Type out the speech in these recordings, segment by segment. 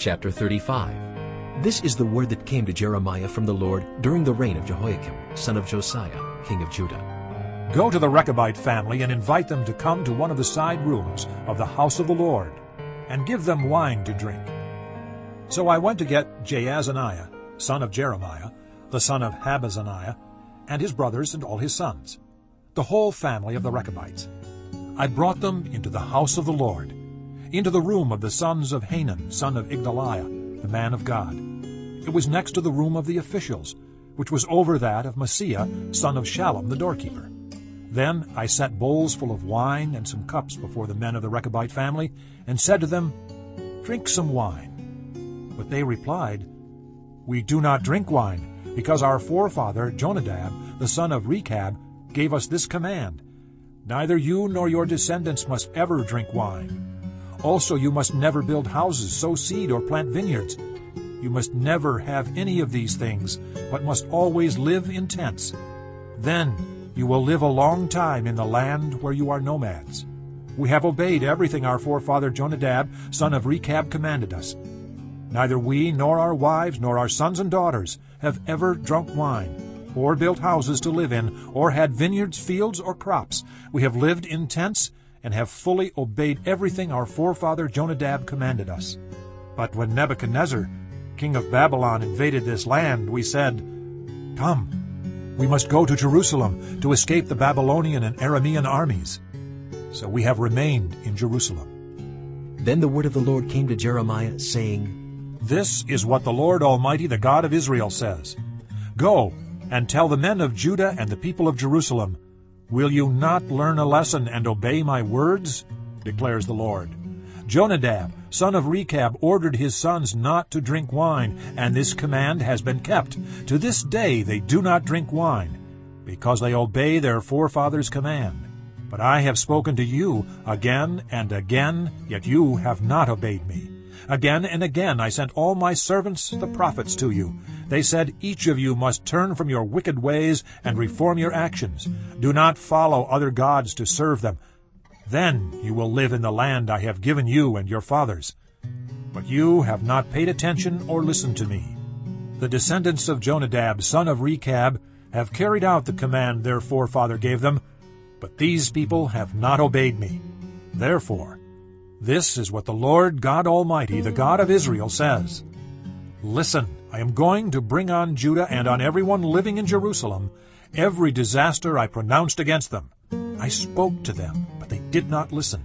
Chapter 35 This is the word that came to Jeremiah from the Lord during the reign of Jehoiakim, son of Josiah, king of Judah. Go to the Rechabite family and invite them to come to one of the side rooms of the house of the Lord, and give them wine to drink. So I went to get Jaazaniah, son of Jeremiah, the son of Habazziniah, and his brothers and all his sons, the whole family of the Rechabites. I brought them into the house of the Lord, into the room of the sons of Hanan, son of Igdaliah, the man of God. It was next to the room of the officials, which was over that of Maaseiah, son of Shallum, the doorkeeper. Then I set bowls full of wine and some cups before the men of the Rechabite family, and said to them, Drink some wine. But they replied, We do not drink wine, because our forefather Jonadab, the son of Rechab, gave us this command, Neither you nor your descendants must ever drink wine. Also you must never build houses, sow seed, or plant vineyards. You must never have any of these things, but must always live in tents. Then you will live a long time in the land where you are nomads. We have obeyed everything our forefather Jonadab, son of Rechab, commanded us. Neither we nor our wives nor our sons and daughters have ever drunk wine, or built houses to live in, or had vineyards, fields, or crops. We have lived in tents and have fully obeyed everything our forefather Jonadab commanded us. But when Nebuchadnezzar, king of Babylon, invaded this land, we said, Come, we must go to Jerusalem to escape the Babylonian and Aramean armies. So we have remained in Jerusalem. Then the word of the Lord came to Jeremiah, saying, This is what the Lord Almighty, the God of Israel, says. Go and tell the men of Judah and the people of Jerusalem, Will you not learn a lesson and obey my words? declares the Lord. Jonadab, son of Rechab, ordered his sons not to drink wine, and this command has been kept. To this day they do not drink wine, because they obey their forefathers' command. But I have spoken to you again and again, yet you have not obeyed me. Again and again I sent all my servants the prophets to you. They said, Each of you must turn from your wicked ways and reform your actions. Do not follow other gods to serve them. Then you will live in the land I have given you and your fathers. But you have not paid attention or listened to me. The descendants of Jonadab, son of Rechab, have carried out the command their forefather gave them, but these people have not obeyed me. Therefore, this is what the Lord God Almighty, the God of Israel, says. Listen, I am going to bring on Judah and on everyone living in Jerusalem every disaster I pronounced against them. I spoke to them, but they did not listen.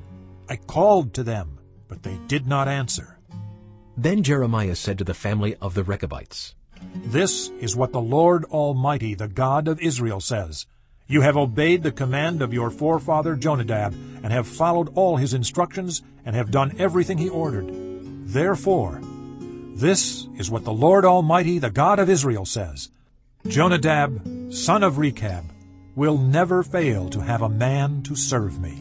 I called to them, but they did not answer. Then Jeremiah said to the family of the Rechabites, This is what the Lord Almighty, the God of Israel, says. You have obeyed the command of your forefather Jonadab, and have followed all his instructions, and have done everything he ordered. Therefore, this is what the Lord Almighty, the God of Israel, says. Jonadab, son of Rechab, will never fail to have a man to serve me.